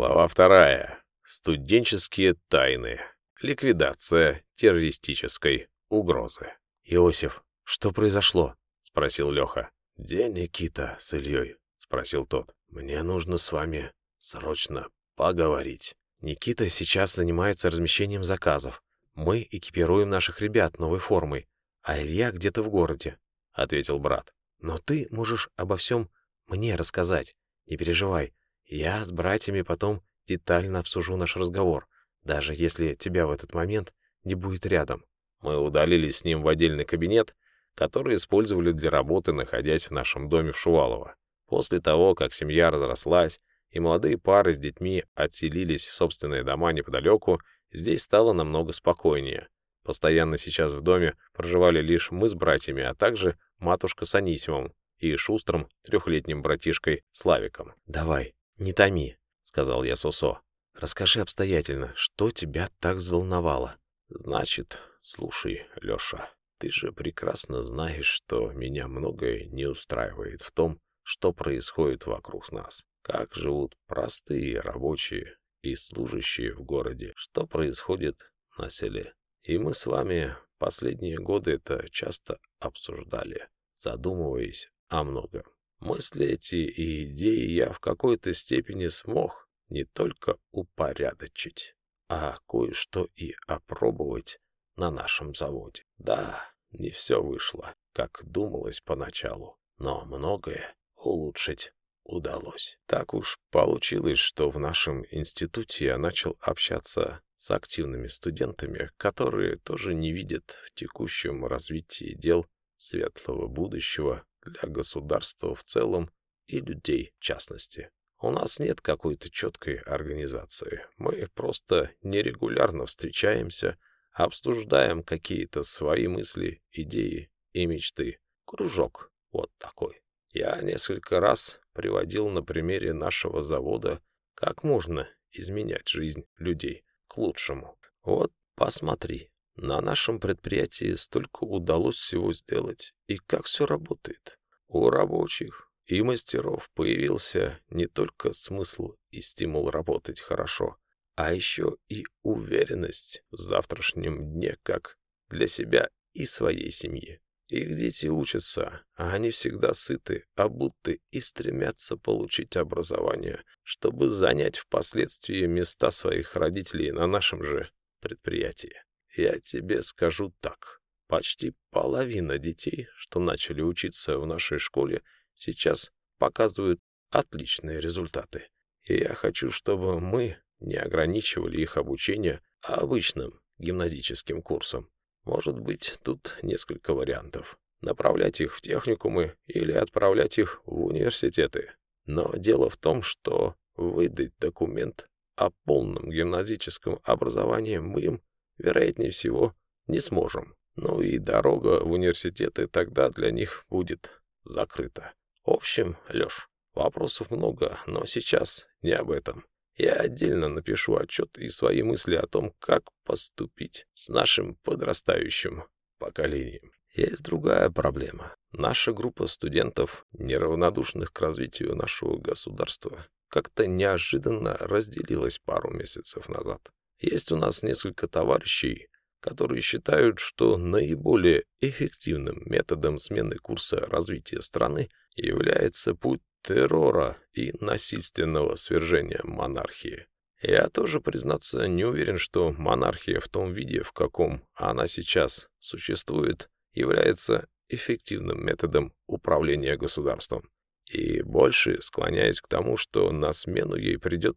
Глава вторая. Студенческие тайны. Ликвидация террористической угрозы. «Иосиф, что произошло?» — спросил Леха. «Где Никита с Ильей?» — спросил тот. «Мне нужно с вами срочно поговорить». «Никита сейчас занимается размещением заказов. Мы экипируем наших ребят новой формой, а Илья где-то в городе», — ответил брат. «Но ты можешь обо всем мне рассказать. Не переживай, я с братьями потом детально обсужу наш разговор, даже если тебя в этот момент не будет рядом». Мы удалились с ним в отдельный кабинет, который использовали для работы, находясь в нашем доме в Шувалово. После того, как семья разрослась, и молодые пары с детьми отселились в собственные дома неподалеку, здесь стало намного спокойнее. Постоянно сейчас в доме проживали лишь мы с братьями, а также матушка с Анисимом и шустрым трехлетним братишкой Славиком. «Давай, не томи», — сказал я Сосо. «Расскажи обстоятельно, что тебя так взволновало?» «Значит, слушай, Леша, ты же прекрасно знаешь, что меня многое не устраивает в том, что происходит вокруг нас как живут простые рабочие и служащие в городе, что происходит на селе. И мы с вами последние годы это часто обсуждали, задумываясь о многом. Мысли эти и идеи я в какой-то степени смог не только упорядочить, а кое-что и опробовать на нашем заводе. Да, не все вышло, как думалось поначалу, но многое улучшить удалось. Так уж получилось, что в нашем институте я начал общаться с активными студентами, которые тоже не видят в текущем развитии дел светлого будущего для государства в целом и людей в частности. У нас нет какой-то четкой организации. Мы просто нерегулярно встречаемся, обсуждаем какие-то свои мысли, идеи и мечты. Кружок вот такой. Я несколько раз приводил на примере нашего завода, как можно изменять жизнь людей к лучшему. Вот посмотри, на нашем предприятии столько удалось всего сделать, и как все работает. У рабочих и мастеров появился не только смысл и стимул работать хорошо, а еще и уверенность в завтрашнем дне как для себя и своей семьи. Их дети учатся, а они всегда сыты, обуты и стремятся получить образование, чтобы занять впоследствии места своих родителей на нашем же предприятии. Я тебе скажу так. Почти половина детей, что начали учиться в нашей школе, сейчас показывают отличные результаты. И я хочу, чтобы мы не ограничивали их обучение обычным гимназическим курсом. Может быть, тут несколько вариантов. Направлять их в техникумы или отправлять их в университеты. Но дело в том, что выдать документ о полном гимназическом образовании мы им, вероятнее всего, не сможем. Ну и дорога в университеты тогда для них будет закрыта. В общем, Лёш, вопросов много, но сейчас не об этом. Я отдельно напишу отчет и свои мысли о том, как поступить с нашим подрастающим поколением. Есть другая проблема. Наша группа студентов, неравнодушных к развитию нашего государства, как-то неожиданно разделилась пару месяцев назад. Есть у нас несколько товарищей, которые считают, что наиболее эффективным методом смены курса развития страны является путь террора и насильственного свержения монархии. Я тоже, признаться, не уверен, что монархия в том виде, в каком она сейчас существует, является эффективным методом управления государством. И больше склоняюсь к тому, что на смену ей придет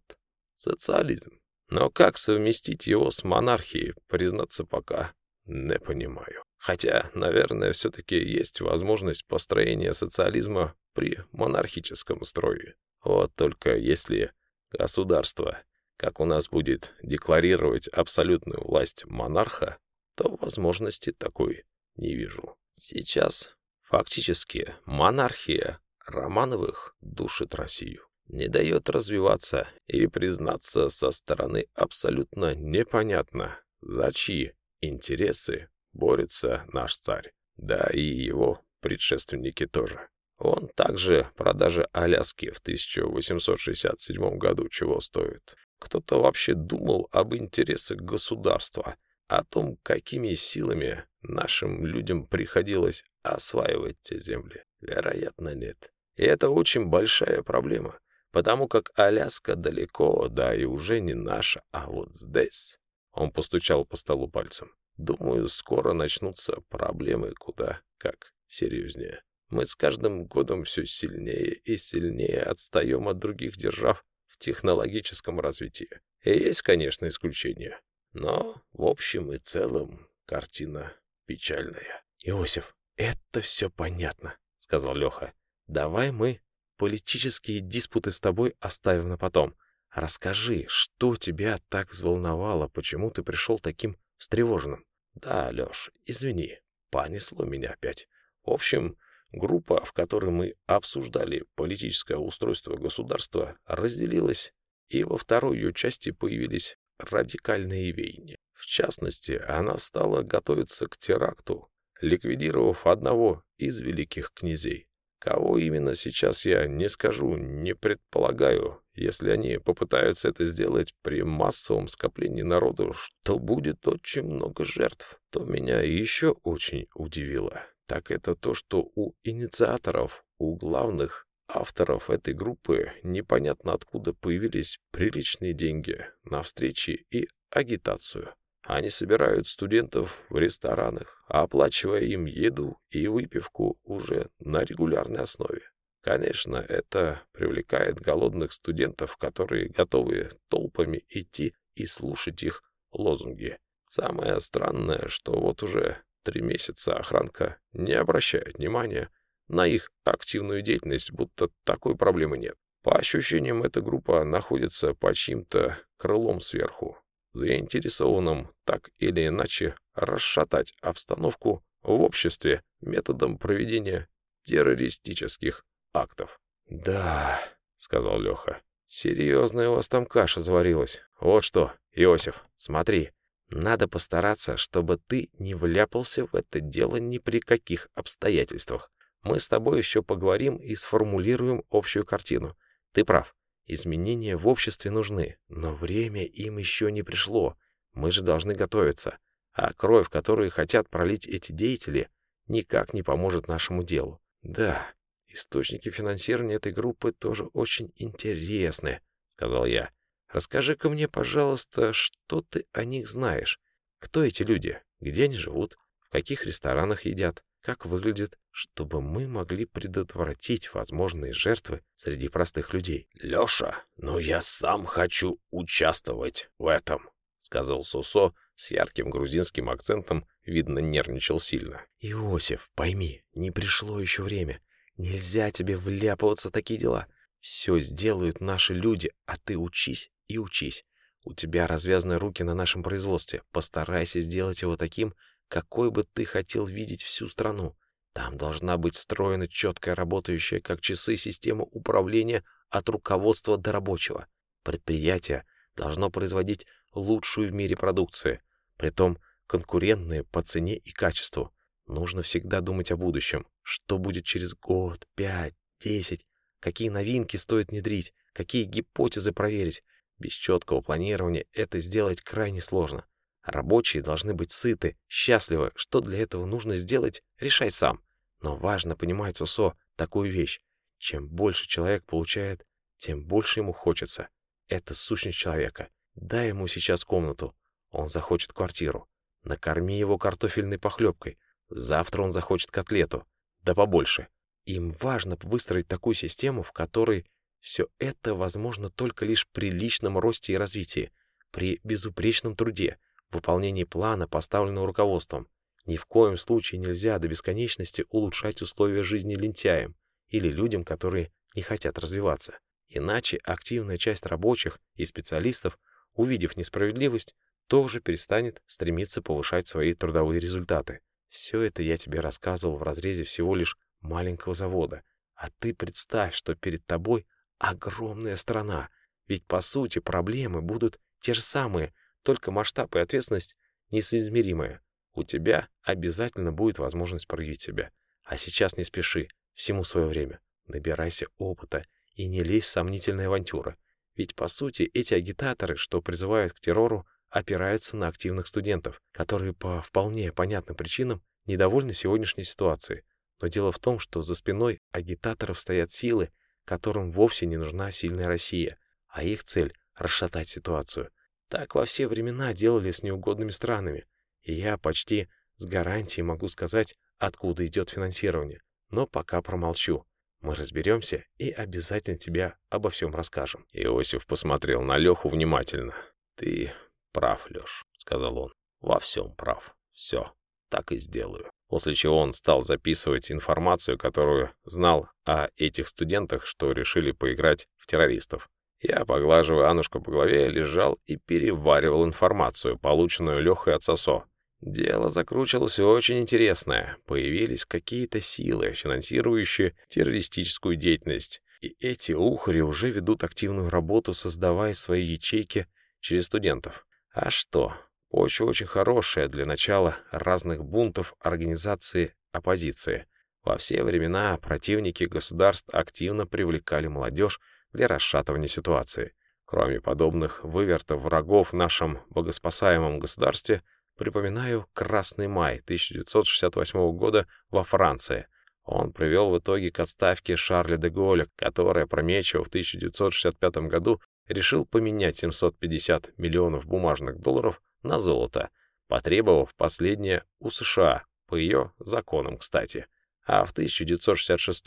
социализм. Но как совместить его с монархией, признаться пока не понимаю. Хотя, наверное, все-таки есть возможность построения социализма при монархическом строе. Вот только если государство, как у нас будет декларировать абсолютную власть монарха, то возможности такой не вижу. Сейчас фактически монархия Романовых душит Россию, не дает развиваться и признаться со стороны абсолютно непонятно, за чьи интересы борется наш царь, да и его предшественники тоже. Он также продажа Аляски в 1867 году чего стоит. Кто-то вообще думал об интересах государства, о том, какими силами нашим людям приходилось осваивать те земли. Вероятно, нет. И это очень большая проблема, потому как Аляска далеко, да и уже не наша, а вот здесь. Он постучал по столу пальцем. Думаю, скоро начнутся проблемы куда как серьезнее. Мы с каждым годом все сильнее и сильнее отстаем от других держав в технологическом развитии. И есть, конечно, исключения. Но, в общем и целом, картина печальная. «Иосиф, это все понятно», — сказал Леха. «Давай мы политические диспуты с тобой оставим на потом. Расскажи, что тебя так взволновало, почему ты пришел таким встревоженным?» «Да, Леш, извини, понесло меня опять. В общем, Группа, в которой мы обсуждали политическое устройство государства, разделилась, и во второй ее части появились радикальные веяния. В частности, она стала готовиться к теракту, ликвидировав одного из великих князей. Кого именно сейчас я не скажу, не предполагаю. Если они попытаются это сделать при массовом скоплении народу, что будет очень много жертв, то меня еще очень удивило так это то, что у инициаторов, у главных авторов этой группы непонятно откуда появились приличные деньги на встречи и агитацию. Они собирают студентов в ресторанах, оплачивая им еду и выпивку уже на регулярной основе. Конечно, это привлекает голодных студентов, которые готовы толпами идти и слушать их лозунги. Самое странное, что вот уже Три месяца охранка не обращает внимания на их активную деятельность, будто такой проблемы нет. По ощущениям, эта группа находится под чьим-то крылом сверху, заинтересованным так или иначе расшатать обстановку в обществе методом проведения террористических актов. «Да», — сказал Леха, — «серьезная у вас там каша заварилась. Вот что, Иосиф, смотри, надо постараться, чтобы ты не вляпался в это дело ни при каких обстоятельствах. Мы с тобой еще поговорим и сформулируем общую картину. Ты прав. Изменения в обществе нужны, но время им еще не пришло. Мы же должны готовиться. А кровь, которую хотят пролить эти деятели, никак не поможет нашему делу. Да, источники финансирования этой группы тоже очень интересны, сказал я. Расскажи-ка мне, пожалуйста, что ты о них знаешь? Кто эти люди? Где они живут? В каких ресторанах едят? Как выглядят? Чтобы мы могли предотвратить возможные жертвы среди простых людей. «Леша, ну я сам хочу участвовать в этом», — сказал Сусо с ярким грузинским акцентом, видно, нервничал сильно. «Иосиф, пойми, не пришло еще время. Нельзя тебе вляпываться в такие дела. Все сделают наши люди, а ты учись и учись. У тебя развязаны руки на нашем производстве. Постарайся сделать его таким, какой бы ты хотел видеть всю страну. Там должна быть встроена четкая работающая как часы система управления от руководства до рабочего. Предприятие должно производить лучшую в мире продукцию, притом конкурентные по цене и качеству. Нужно всегда думать о будущем. Что будет через год, пять, десять? Какие новинки стоит внедрить? Какие гипотезы проверить? Без четкого планирования это сделать крайне сложно. Рабочие должны быть сыты, счастливы. Что для этого нужно сделать, решай сам. Но важно понимать, Сусо, такую вещь. Чем больше человек получает, тем больше ему хочется. Это сущность человека. Дай ему сейчас комнату. Он захочет квартиру. Накорми его картофельной похлебкой. Завтра он захочет котлету. Да побольше. Им важно выстроить такую систему, в которой все это возможно только лишь при личном росте и развитии, при безупречном труде, выполнении плана, поставленного руководством. Ни в коем случае нельзя до бесконечности улучшать условия жизни лентяям или людям, которые не хотят развиваться. Иначе активная часть рабочих и специалистов, увидев несправедливость, тоже перестанет стремиться повышать свои трудовые результаты. Все это я тебе рассказывал в разрезе всего лишь маленького завода. А ты представь, что перед тобой огромная страна. Ведь, по сути, проблемы будут те же самые, только масштаб и ответственность несоизмеримые. У тебя обязательно будет возможность проявить себя. А сейчас не спеши. Всему свое время. Набирайся опыта и не лезь в сомнительные авантюры. Ведь, по сути, эти агитаторы, что призывают к террору, опираются на активных студентов, которые по вполне понятным причинам недовольны сегодняшней ситуацией. Но дело в том, что за спиной агитаторов стоят силы, которым вовсе не нужна сильная Россия, а их цель — расшатать ситуацию. Так во все времена делали с неугодными странами, и я почти с гарантией могу сказать, откуда идет финансирование. Но пока промолчу. Мы разберемся и обязательно тебе обо всем расскажем. Иосиф посмотрел на Леху внимательно. «Ты прав, Леш», — сказал он. «Во всем прав. Все, так и сделаю». После чего он стал записывать информацию, которую знал о этих студентах, что решили поиграть в террористов. Я, поглаживая Аннушку по голове, лежал и переваривал информацию, полученную Лехой от Сосо. Дело закручивалось очень интересное. Появились какие-то силы, финансирующие террористическую деятельность. И эти ухари уже ведут активную работу, создавая свои ячейки через студентов. А что? Почва очень хорошая для начала разных бунтов организации оппозиции. Во все времена противники государств активно привлекали молодежь для расшатывания ситуации. Кроме подобных вывертов врагов в нашем богоспасаемом государстве, Припоминаю «Красный май» 1968 года во Франции. Он привел в итоге к отставке Шарля де Голля, который, опрометчиво в 1965 году решил поменять 750 миллионов бумажных долларов на золото, потребовав последнее у США, по ее законам, кстати. А в 1966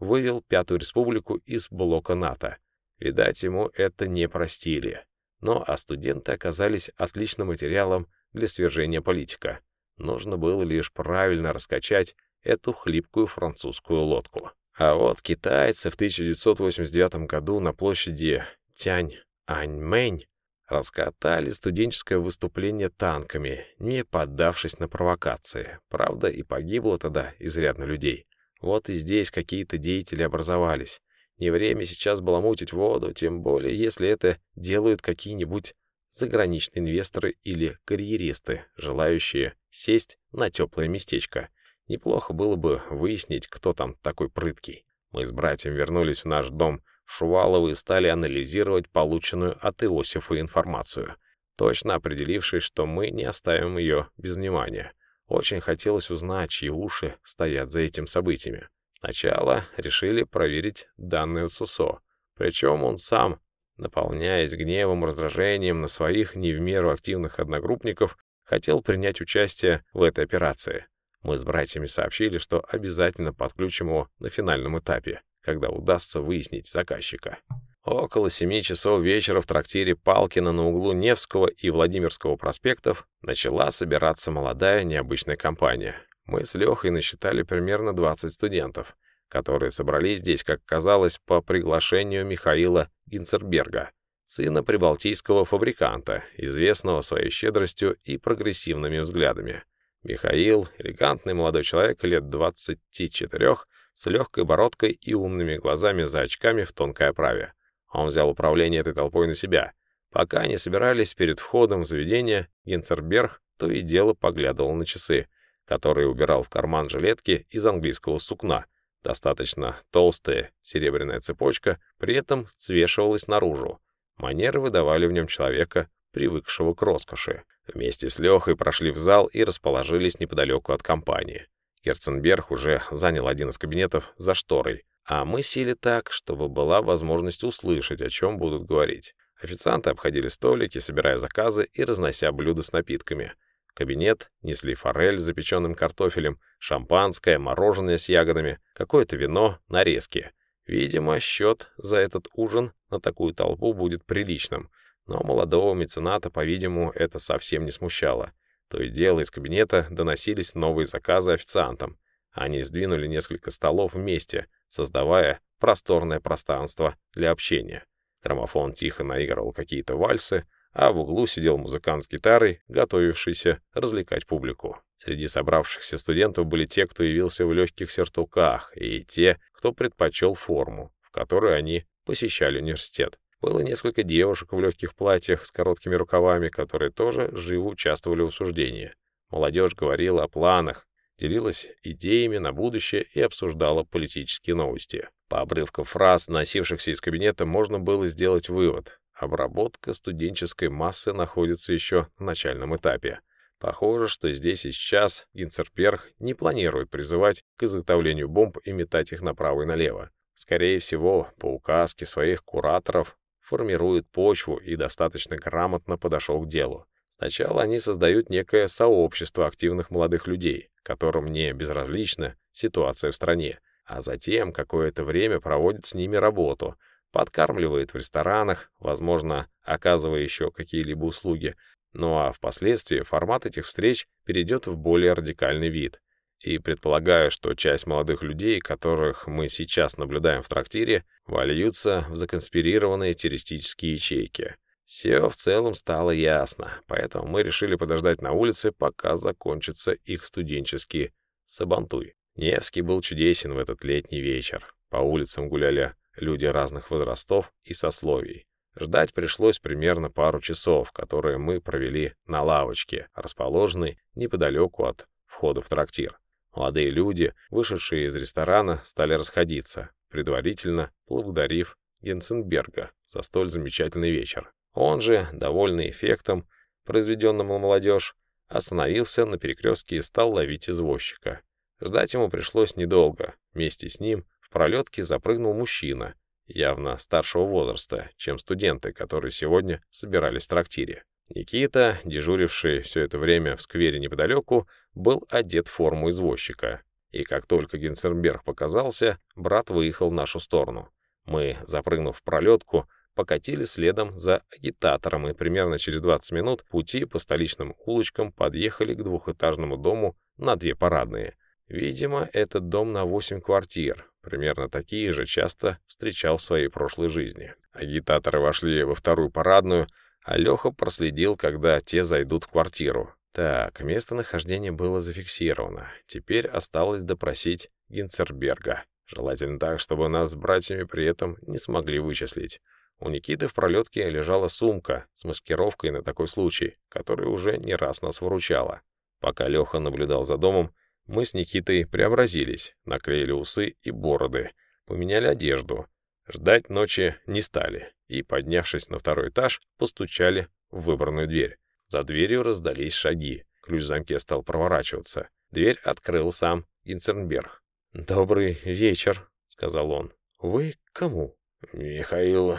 вывел Пятую Республику из блока НАТО. Видать, ему это не простили. Но а студенты оказались отличным материалом для свержения политика. Нужно было лишь правильно раскачать эту хлипкую французскую лодку. А вот китайцы в 1989 году на площади Тянь-Аньмэнь раскатали студенческое выступление танками, не поддавшись на провокации. Правда, и погибло тогда изрядно людей. Вот и здесь какие-то деятели образовались. Не время сейчас баламутить воду, тем более, если это делают какие-нибудь заграничные инвесторы или карьеристы, желающие сесть на теплое местечко. Неплохо было бы выяснить, кто там такой прыткий. Мы с братьям вернулись в наш дом в Шувалово и стали анализировать полученную от Иосифа информацию, точно определившись, что мы не оставим ее без внимания. Очень хотелось узнать, чьи уши стоят за этим событиями. Сначала решили проверить данные от СУСО, причем он сам наполняясь гневом, раздражением на своих не в меру активных одногруппников, хотел принять участие в этой операции. Мы с братьями сообщили, что обязательно подключим его на финальном этапе, когда удастся выяснить заказчика. Около семи часов вечера в трактире Палкина на углу Невского и Владимирского проспектов начала собираться молодая необычная компания. Мы с Лехой насчитали примерно 20 студентов — которые собрались здесь, как казалось, по приглашению Михаила Гинцерберга, сына прибалтийского фабриканта, известного своей щедростью и прогрессивными взглядами. Михаил — элегантный молодой человек лет 24, с легкой бородкой и умными глазами за очками в тонкой оправе. Он взял управление этой толпой на себя. Пока они собирались перед входом в заведение, Генцерберг то и дело поглядывал на часы, которые убирал в карман жилетки из английского сукна — Достаточно толстая серебряная цепочка при этом свешивалась наружу. Манеры выдавали в нем человека, привыкшего к роскоши. Вместе с Лехой прошли в зал и расположились неподалеку от компании. Герценберг уже занял один из кабинетов за шторой, а мы сели так, чтобы была возможность услышать, о чем будут говорить. Официанты обходили столики, собирая заказы и разнося блюда с напитками — кабинет несли форель с запеченным картофелем, шампанское, мороженое с ягодами, какое-то вино, нарезки. Видимо, счет за этот ужин на такую толпу будет приличным, но молодого мецената, по-видимому, это совсем не смущало. То и дело из кабинета доносились новые заказы официантам. Они сдвинули несколько столов вместе, создавая просторное пространство для общения. Граммофон тихо наигрывал какие-то вальсы, а в углу сидел музыкант с гитарой, готовившийся развлекать публику. Среди собравшихся студентов были те, кто явился в легких сертуках, и те, кто предпочел форму, в которой они посещали университет. Было несколько девушек в легких платьях с короткими рукавами, которые тоже живо участвовали в обсуждении. Молодежь говорила о планах, делилась идеями на будущее и обсуждала политические новости. По обрывкам фраз, носившихся из кабинета, можно было сделать вывод. Обработка студенческой массы находится еще на начальном этапе. Похоже, что здесь и сейчас Гинцерберг не планирует призывать к изготовлению бомб и метать их направо и налево. Скорее всего, по указке своих кураторов формирует почву и достаточно грамотно подошел к делу. Сначала они создают некое сообщество активных молодых людей, которым не безразлична ситуация в стране, а затем какое-то время проводит с ними работу, подкармливает в ресторанах, возможно, оказывая еще какие-либо услуги, ну а впоследствии формат этих встреч перейдет в более радикальный вид. И предполагаю, что часть молодых людей, которых мы сейчас наблюдаем в трактире, вольются в законспирированные террористические ячейки. Все в целом стало ясно, поэтому мы решили подождать на улице, пока закончится их студенческий сабантуй. Невский был чудесен в этот летний вечер. По улицам гуляли люди разных возрастов и сословий. Ждать пришлось примерно пару часов, которые мы провели на лавочке, расположенной неподалеку от входа в трактир. Молодые люди, вышедшие из ресторана, стали расходиться, предварительно благодарив Генценберга за столь замечательный вечер. Он же, довольный эффектом, произведенным на молодежь, остановился на перекрестке и стал ловить извозчика. Ждать ему пришлось недолго. Вместе с ним в пролетке запрыгнул мужчина, явно старшего возраста, чем студенты, которые сегодня собирались в трактире. Никита, дежуривший все это время в сквере неподалеку, был одет в форму извозчика. И как только Генсенберг показался, брат выехал в нашу сторону. Мы, запрыгнув в пролетку, покатили следом за агитатором, и примерно через 20 минут пути по столичным улочкам подъехали к двухэтажному дому на две парадные. Видимо, этот дом на 8 квартир, Примерно такие же часто встречал в своей прошлой жизни. Агитаторы вошли во вторую парадную, а Леха проследил, когда те зайдут в квартиру. Так, местонахождение было зафиксировано. Теперь осталось допросить Гинцерберга. Желательно так, чтобы нас с братьями при этом не смогли вычислить. У Никиты в пролетке лежала сумка с маскировкой на такой случай, которая уже не раз нас выручала. Пока Леха наблюдал за домом, мы с Никитой преобразились, наклеили усы и бороды, поменяли одежду. Ждать ночи не стали и, поднявшись на второй этаж, постучали в выбранную дверь. За дверью раздались шаги. Ключ в замке стал проворачиваться. Дверь открыл сам Инцернберг. «Добрый вечер», — сказал он. «Вы кому?» «Михаил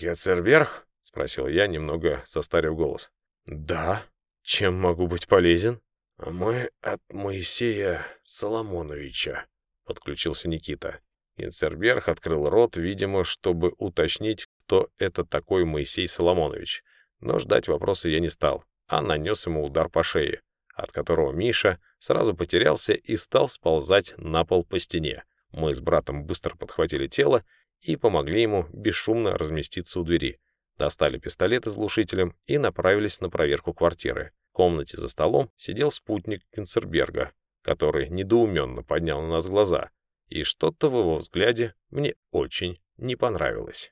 Яцерберг?» — спросил я, немного состарив голос. «Да. Чем могу быть полезен?» «А мы от Моисея Соломоновича», — подключился Никита. Инцерберг открыл рот, видимо, чтобы уточнить, кто это такой Моисей Соломонович. Но ждать вопроса я не стал, а нанес ему удар по шее, от которого Миша сразу потерялся и стал сползать на пол по стене. Мы с братом быстро подхватили тело и помогли ему бесшумно разместиться у двери. Достали пистолеты с глушителем и направились на проверку квартиры. В комнате за столом сидел спутник Кинцерберга, который недоуменно поднял на нас глаза, и что-то в его взгляде мне очень не понравилось.